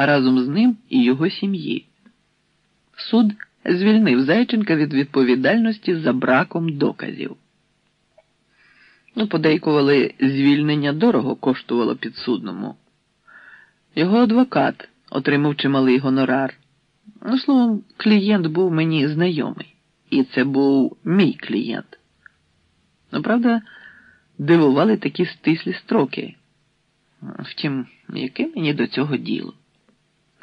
а разом з ним і його сім'ї. Суд звільнив Зайченка від відповідальності за браком доказів. Ну, подейкували, звільнення дорого коштувало підсудному. Його адвокат отримав чималий гонорар. Ну, словом, клієнт був мені знайомий, і це був мій клієнт. Ну, правда, дивували такі стислі строки. Втім, яке мені до цього діло?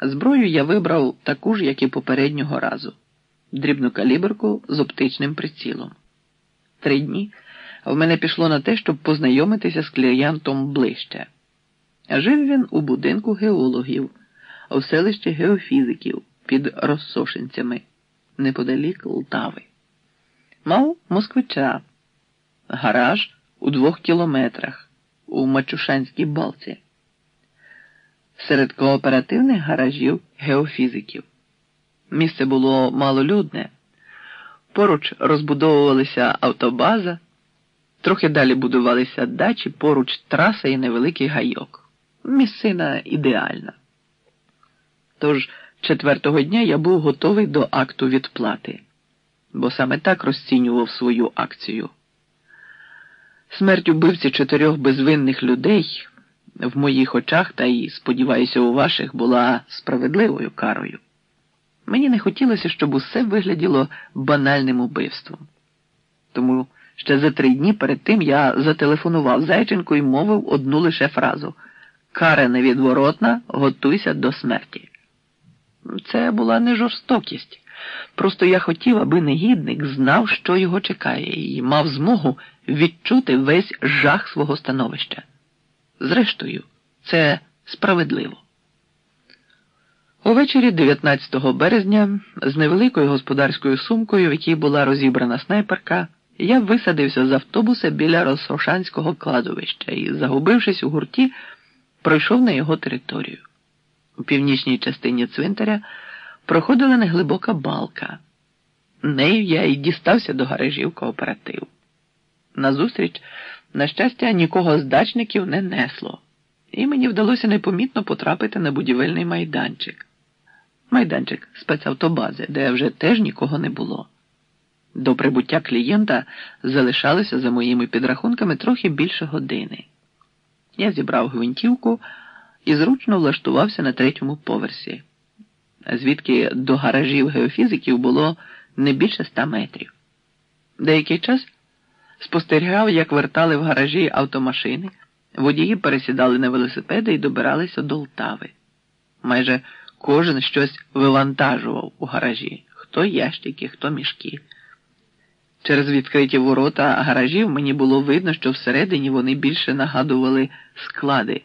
Зброю я вибрав таку ж, як і попереднього разу дрібну каліберку з оптичним прицілом. Три дні в мене пішло на те, щоб познайомитися з клієнтом ближче. Жив він у будинку геологів, у селищі геофізиків під розсошенцями, неподалік Лтави. Мав москвича, гараж у двох кілометрах у Мачушанській балці. Серед кооперативних гаражів геофізиків. Місце було малолюдне, поруч розбудовувалися автобаза, трохи далі будувалися дачі, поруч траса і невеликий гайок. Місцина ідеальна. Тож четвертого дня я був готовий до акту відплати, бо саме так розцінював свою акцію. Смерть убивці чотирьох безвинних людей в моїх очах та й, сподіваюся, у ваших була справедливою карою. Мені не хотілося, щоб усе вигляділо банальним убивством. Тому ще за три дні перед тим я зателефонував Зайченку і мовив одну лише фразу Кара невідворотна, готуйся до смерті. Це була не жорстокість. Просто я хотів, аби негідник знав, що його чекає, і мав змогу відчути весь жах свого становища. Зрештою, це справедливо. Увечері 19 березня з невеликою господарською сумкою, в якій була розібрана снайперка, я висадився з автобуса біля Росошанського кладовища і, загубившись у гурті, пройшов на його територію. У північній частині цвинтаря проходила неглибока балка. Нею я й дістався до гаражів кооперативу. Назустріч, на щастя, нікого з дачників не несло, і мені вдалося непомітно потрапити на будівельний майданчик. Майданчик спецавтобази, де вже теж нікого не було. До прибуття клієнта залишалося за моїми підрахунками трохи більше години. Я зібрав гвинтівку і зручно влаштувався на третьому поверсі, звідки до гаражів геофізиків було не більше ста метрів. Деякий час спостерігав, як вертали в гаражі автомашини, водії пересідали на велосипеди і добиралися до Лтави. Майже кожен щось вивантажував у гаражі хто ящики, хто мішки. Через відкриті ворота гаражів мені було видно, що всередині вони більше нагадували склади.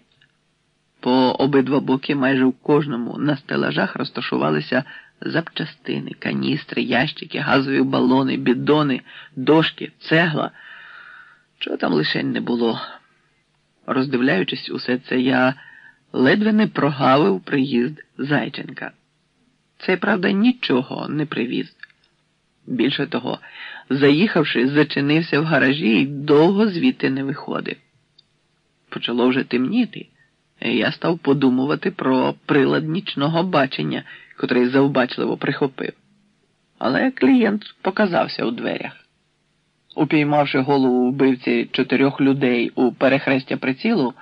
По обидва боки майже в кожному на стелажах розташувалися запчастини, каністри, ящики, газові балони, бідони, дошки, цегла. Чого там лише не було. Роздивляючись усе це, я ледве не прогавив приїзд Зайченка. Цей, правда, нічого не привіз. Більше того, заїхавши, зачинився в гаражі і довго звідти не виходив. Почало вже темніти, і я став подумувати про прилад нічного бачення, котрий завбачливо прихопив. Але клієнт показався у дверях. Упіймавши голову вбивці чотирьох людей у перехрестя прицілу,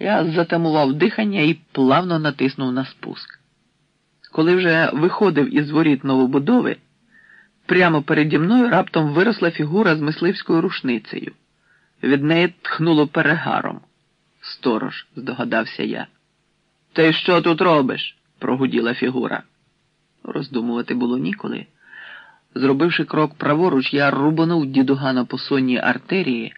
я затамував дихання і плавно натиснув на спуск. Коли вже виходив із воріт новобудови, прямо переді мною раптом виросла фігура з мисливською рушницею. Від неї тхнуло перегаром. Сторож, здогадався я. Ти що тут робиш? Прогуділа фігура. Роздумувати було ніколи. Зробивши крок праворуч, я рубанув дідугана по сонній артерії.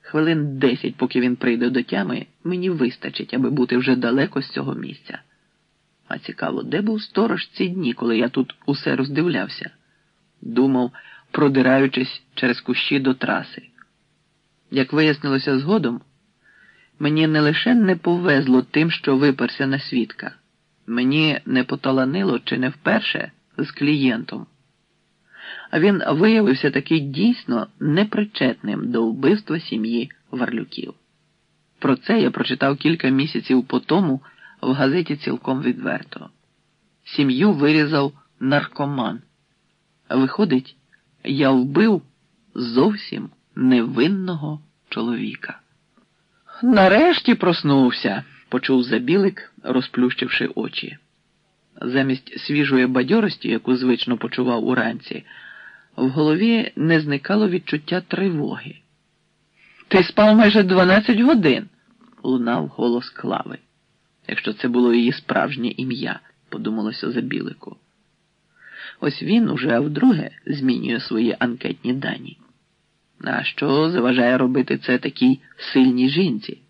Хвилин десять, поки він прийде до тями, мені вистачить, аби бути вже далеко з цього місця. А цікаво, де був сторож ці дні, коли я тут усе роздивлявся? Думав, продираючись через кущі до траси. Як вияснилося згодом, мені не лише не повезло тим, що виперся на свідка, мені не поталанило чи не вперше з клієнтом. А він виявився таки дійсно непричетним до вбивства сім'ї Варлюків. Про це я прочитав кілька місяців по тому в газеті цілком відверто. Сім'ю вирізав наркоман. Виходить, я вбив зовсім невинного чоловіка. Нарешті проснувся, почув забілик, розплющивши очі. Замість свіжої бадьорості, яку звично почував уранці, в голові не зникало відчуття тривоги. Ти спав майже 12 годин, лунав голос Клави. Якщо це було її справжнє ім'я, подумалося забілику. Ось він уже вдруге змінює свої анкетні дані. А що заважає робити це такій сильній жінці?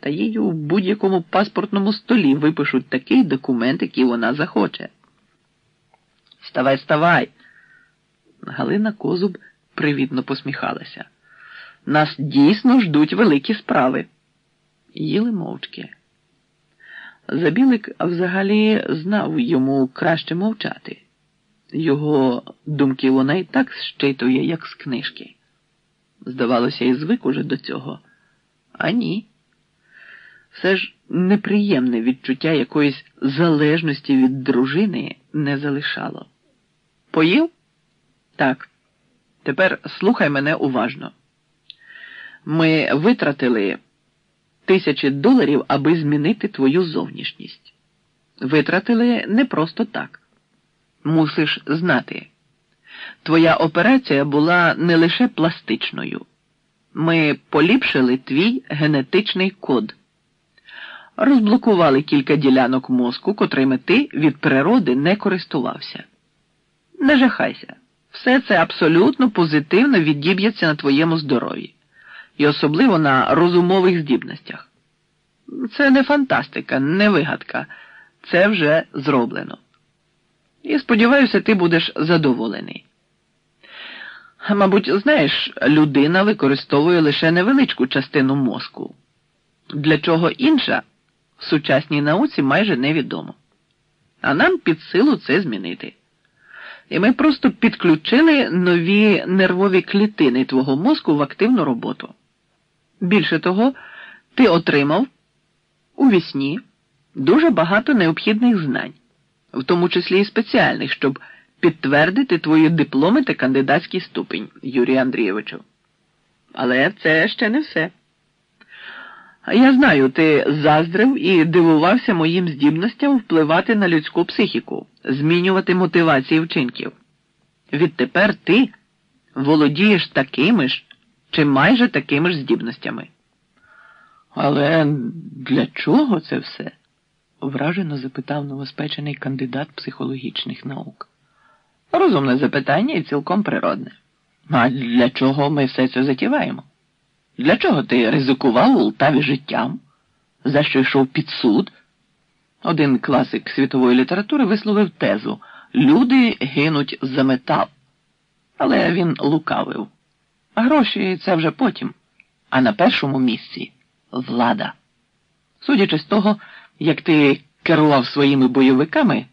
Та їй у будь-якому паспортному столі випишуть такий документ, який вона захоче. Ставай, ставай. Галина Козуб привітно посміхалася. Нас дійсно ждуть великі справи. Їли мовчки. Забілик взагалі знав йому краще мовчати. Його думки вона і так щитує, як з книжки. Здавалося, і звик уже до цього. А ні. Все ж неприємне відчуття якоїсь залежності від дружини не залишало. Поїв? Так. Тепер слухай мене уважно. Ми витратили тисячі доларів, аби змінити твою зовнішність. Витратили не просто так. Мусиш знати. Твоя операція була не лише пластичною. Ми поліпшили твій генетичний код, розблокували кілька ділянок мозку, котрими ти від природи не користувався. Не жахайся, все це абсолютно позитивно відіб'ється на твоєму здоров'ї, і особливо на розумових здібностях. Це не фантастика, не вигадка, це вже зроблено. І сподіваюся, ти будеш задоволений. Мабуть, знаєш, людина використовує лише невеличку частину мозку, для чого інша в сучасній науці майже невідомо. А нам під силу це змінити. І ми просто підключили нові нервові клітини твого мозку в активну роботу. Більше того, ти отримав у вісні дуже багато необхідних знань, в тому числі і спеціальних, щоб підтвердити твої дипломи та кандидатський ступінь, Юрій Андрійовичу. Але це ще не все. Я знаю, ти заздрив і дивувався моїм здібностям впливати на людську психіку, змінювати мотивації вчинків. Відтепер ти володієш такими ж чи майже такими ж здібностями. Але для чого це все? вражено запитав новоспечений кандидат психологічних наук. Розумне запитання і цілком природне. А для чого ми все це затіваємо? Для чого ти ризикував у Лтаві життям? За що йшов під суд? Один класик світової літератури висловив тезу Люди гинуть за метал. Але він лукавив. Гроші це вже потім. А на першому місці влада. Судячи з того, як ти керував своїми бойовиками.